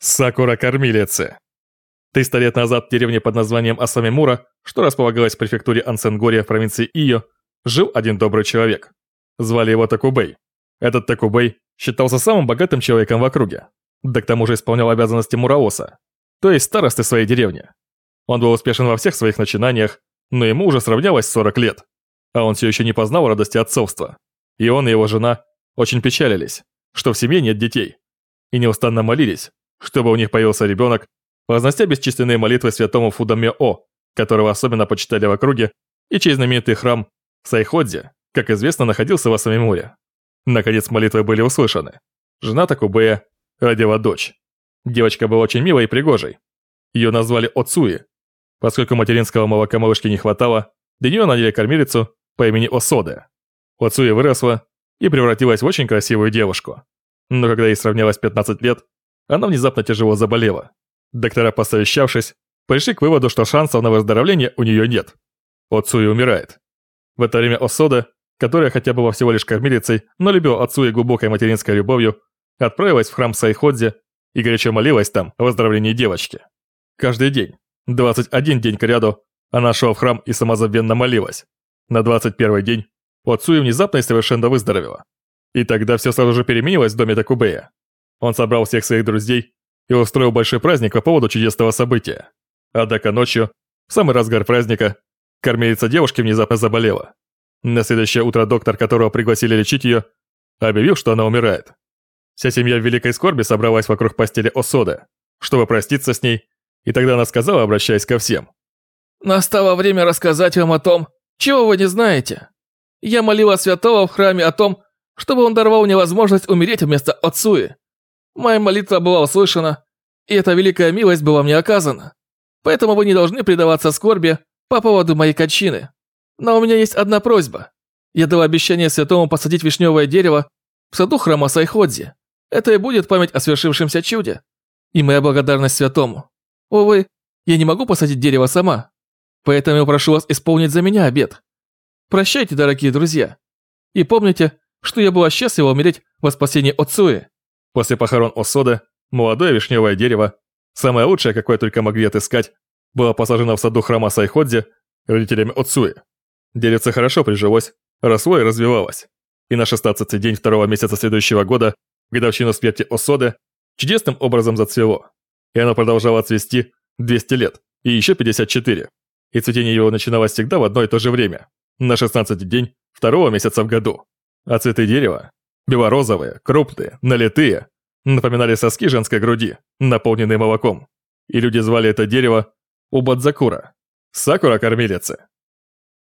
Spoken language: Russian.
Сакура-кормилицы. Триста лет назад в деревне под названием Асамимура, что располагалась в префектуре Ансенгория в провинции Ио, жил один добрый человек. Звали его Такубей. Этот Такубей считался самым богатым человеком в округе, да к тому же исполнял обязанности Мураоса, то есть старосты своей деревни. Он был успешен во всех своих начинаниях, но ему уже сравнялось 40 лет, а он все еще не познал радости отцовства. И он и его жена очень печалились, что в семье нет детей, и неустанно молились, чтобы у них появился ребенок, вознося бесчисленные молитвы святому Фудаме-О, которого особенно почитали в округе, и чей знаменитый храм Сайходзе, как известно, находился в Асамимуре. Наконец молитвы были услышаны. Жена Такубея родила дочь. Девочка была очень милой и пригожей. Ее назвали Оцуи. Поскольку материнского молока малышки не хватало, для нее наняли кормилицу по имени Осоде. Оцуи выросла и превратилась в очень красивую девушку. Но когда ей сравнялось 15 лет, она внезапно тяжело заболела. Доктора, посовещавшись, пришли к выводу, что шансов на выздоровление у нее нет. Оцуи умирает. В это время Осода, которая хотя была всего лишь кормилицей, но любила Оцуи глубокой материнской любовью, отправилась в храм Сайходзе и горячо молилась там о выздоровлении девочки. Каждый день, 21 день к ряду, она шла в храм и самозабвенно молилась. На 21 день Оцуи внезапно и совершенно выздоровела. И тогда все сразу же переменилось в доме Такубея. Он собрал всех своих друзей и устроил большой праздник по поводу чудесного события. Однако ночью, в самый разгар праздника, кормилица девушки внезапно заболела. На следующее утро доктор, которого пригласили лечить ее, объявил, что она умирает. Вся семья в великой скорби собралась вокруг постели Осоды, чтобы проститься с ней, и тогда она сказала, обращаясь ко всем. «Настало время рассказать вам о том, чего вы не знаете. Я молила святого в храме о том, чтобы он даровал мне возможность умереть вместо Отцуи. Моя молитва была услышана, и эта великая милость была мне оказана. Поэтому вы не должны предаваться скорби по поводу моей кончины. Но у меня есть одна просьба. Я дал обещание святому посадить вишневое дерево в саду храма Сайходзи. Это и будет память о свершившемся чуде. И моя благодарность святому. Увы, я не могу посадить дерево сама. Поэтому я прошу вас исполнить за меня обет. Прощайте, дорогие друзья. И помните, что я была счастлива умереть во спасении Отцуи. После похорон Осода, молодое вишневое дерево, самое лучшее, какое только могли отыскать, было посажено в саду храма Сайходзи родителями Отсуи. Деревце хорошо прижилось, росло и развивалось. И на 16-й день второго месяца следующего года, в годовщину смерти Осоды, чудесным образом зацвело. И оно продолжало цвести 200 лет, и еще 54. И цветение его начиналось всегда в одно и то же время, на 16-й день второго месяца в году. А цветы дерева Белорозовые, крупные, налитые, напоминали соски женской груди, наполненные молоком. И люди звали это дерево Убадзакура, сакура-кормилицы.